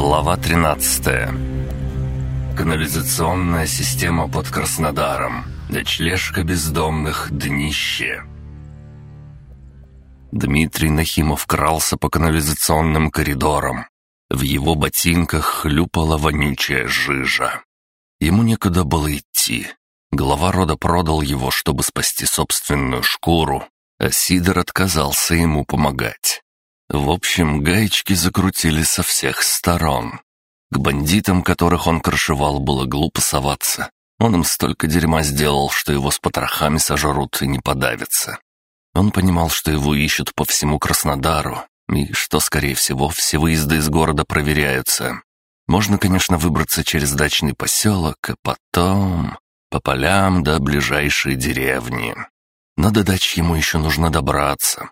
Глава 13 Канализационная система под Краснодаром. Ночлежка бездомных днище. Дмитрий Нахимов крался по канализационным коридорам. В его ботинках хлюпала вонючая жижа. Ему некуда было идти. Глава рода продал его, чтобы спасти собственную шкуру, а Сидор отказался ему помогать. В общем, гаечки закрутили со всех сторон. К бандитам, которых он крышевал, было глупо соваться. Он им столько дерьма сделал, что его с потрохами сожрут и не подавятся. Он понимал, что его ищут по всему Краснодару, и что, скорее всего, все выезды из города проверяются. Можно, конечно, выбраться через дачный поселок, а потом по полям до ближайшей деревни. Но до дач ему еще нужно добраться.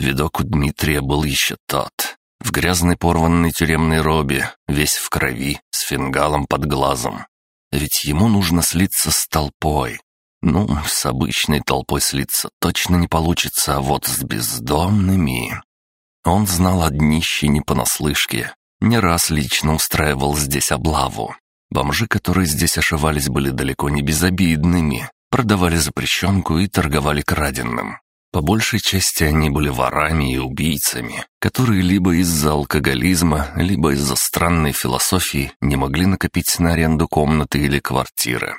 Видок у Дмитрия был еще тот. В грязной порванной тюремной робе, весь в крови, с фингалом под глазом. Ведь ему нужно слиться с толпой. Ну, с обычной толпой слиться точно не получится, а вот с бездомными... Он знал о днище не понаслышке. Не раз лично устраивал здесь облаву. Бомжи, которые здесь ошивались, были далеко не безобидными. Продавали запрещенку и торговали краденным. По большей части они были ворами и убийцами, которые либо из-за алкоголизма, либо из-за странной философии не могли накопить на аренду комнаты или квартиры.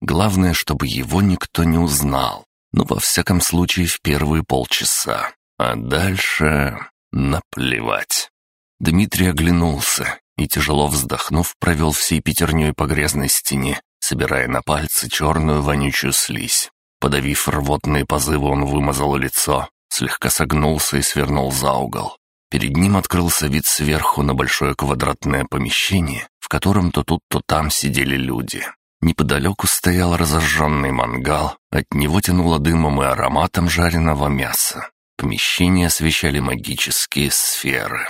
Главное, чтобы его никто не узнал, но во всяком случае в первые полчаса. А дальше наплевать. Дмитрий оглянулся и, тяжело вздохнув, провел всей пятерней по грязной стене, собирая на пальцы черную вонючую слизь. Подавив рвотные позывы, он вымазал лицо, слегка согнулся и свернул за угол. Перед ним открылся вид сверху на большое квадратное помещение, в котором то тут, то там сидели люди. Неподалеку стоял разожженный мангал, от него тянуло дымом и ароматом жареного мяса. Помещение освещали магические сферы.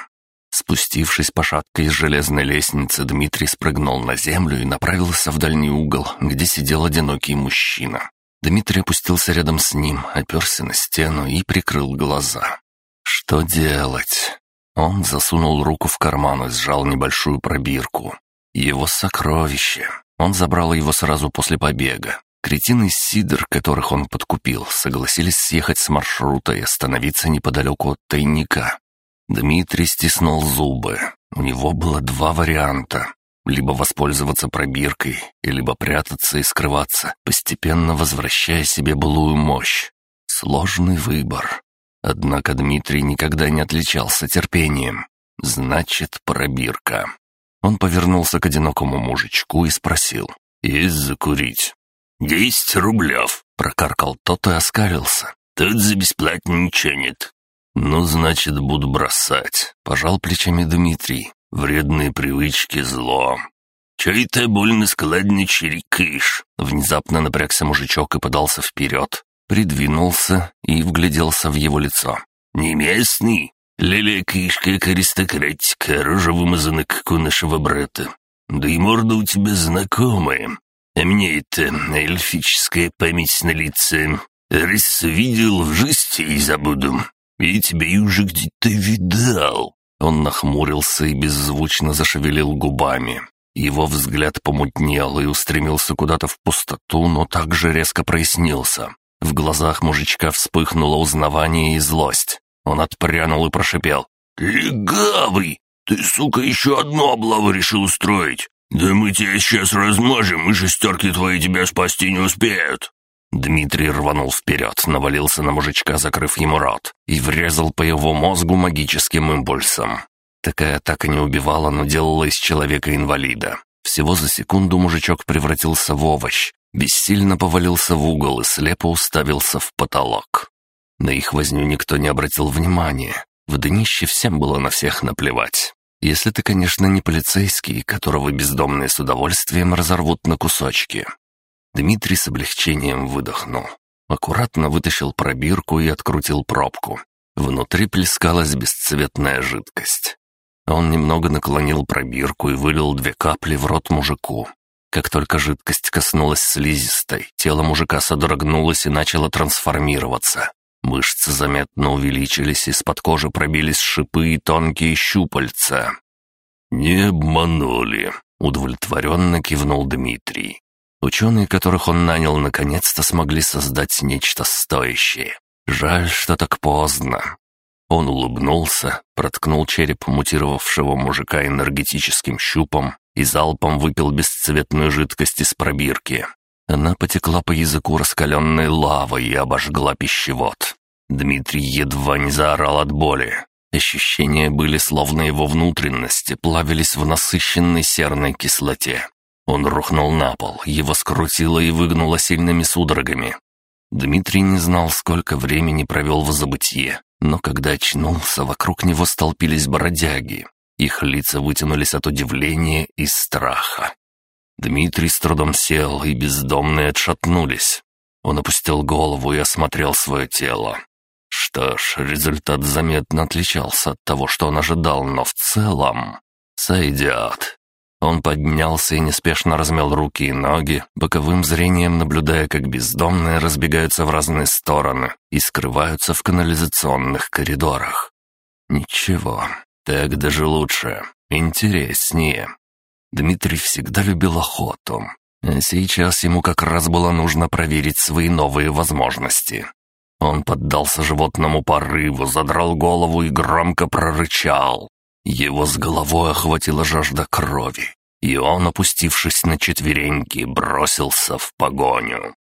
Спустившись по шаткой железной лестнице, Дмитрий спрыгнул на землю и направился в дальний угол, где сидел одинокий мужчина. Дмитрий опустился рядом с ним, оперся на стену и прикрыл глаза. Что делать? Он засунул руку в карман и сжал небольшую пробирку. Его сокровище. Он забрал его сразу после побега. Кретины из Сидор, которых он подкупил, согласились съехать с маршрута и остановиться неподалеку от тайника. Дмитрий стиснул зубы. У него было два варианта. Либо воспользоваться пробиркой, либо прятаться и скрываться, постепенно возвращая себе былую мощь. Сложный выбор. Однако Дмитрий никогда не отличался терпением. Значит, пробирка. Он повернулся к одинокому мужичку и спросил. «Есть закурить?» «Десять рублев», — прокаркал тот и оскалился. «Тут за бесплатно ничего нет». «Ну, значит, буду бросать», — пожал плечами Дмитрий. Вредные привычки — зло. «Чай ты больно складно чирикаешь?» Внезапно напрягся мужичок и подался вперед. Придвинулся и вгляделся в его лицо. «Не местный? Лелякаешь, как аристократика, рожа вымазана, как у нашего брата. Да и морда у тебя знакомая. А мне это эльфическая память на лице. Раз видел, в жизни и забуду. И тебя и уже где-то видал». Он нахмурился и беззвучно зашевелил губами. Его взгляд помутнел и устремился куда-то в пустоту, но также резко прояснился. В глазах мужичка вспыхнуло узнавание и злость. Он отпрянул и прошипел. «Легавый! Ты, сука, еще одну облаву решил устроить! Да мы тебя сейчас размажем, и шестерки твои тебя спасти не успеют!» Дмитрий рванул вперед, навалился на мужичка, закрыв ему рот, и врезал по его мозгу магическим импульсом. Такая атака не убивала, но делала из человека инвалида. Всего за секунду мужичок превратился в овощ, бессильно повалился в угол и слепо уставился в потолок. На их возню никто не обратил внимания. В днище всем было на всех наплевать. Если ты, конечно, не полицейский, которого бездомные с удовольствием разорвут на кусочки. Дмитрий с облегчением выдохнул. Аккуратно вытащил пробирку и открутил пробку. Внутри плескалась бесцветная жидкость. Он немного наклонил пробирку и вылил две капли в рот мужику. Как только жидкость коснулась слизистой, тело мужика содрогнулось и начало трансформироваться. Мышцы заметно увеличились, из-под кожи пробились шипы и тонкие щупальца. «Не обманули», — удовлетворенно кивнул Дмитрий. Ученые, которых он нанял, наконец-то смогли создать нечто стоящее. Жаль, что так поздно. Он улыбнулся, проткнул череп мутировавшего мужика энергетическим щупом и залпом выпил бесцветную жидкость из пробирки. Она потекла по языку раскаленной лавой и обожгла пищевод. Дмитрий едва не заорал от боли. Ощущения были, словно его внутренности плавились в насыщенной серной кислоте. Он рухнул на пол, его скрутило и выгнуло сильными судорогами. Дмитрий не знал, сколько времени провел в забытье, но когда очнулся, вокруг него столпились бродяги. Их лица вытянулись от удивления и страха. Дмитрий с трудом сел, и бездомные отшатнулись. Он опустил голову и осмотрел свое тело. Что ж, результат заметно отличался от того, что он ожидал, но в целом... Сойдет. Он поднялся и неспешно размял руки и ноги, боковым зрением наблюдая, как бездомные разбегаются в разные стороны и скрываются в канализационных коридорах. Ничего, так даже лучше, интереснее. Дмитрий всегда любил охоту, а сейчас ему как раз было нужно проверить свои новые возможности. Он поддался животному порыву, задрал голову и громко прорычал. Его с головой охватила жажда крови, и он, опустившись на четвереньки, бросился в погоню.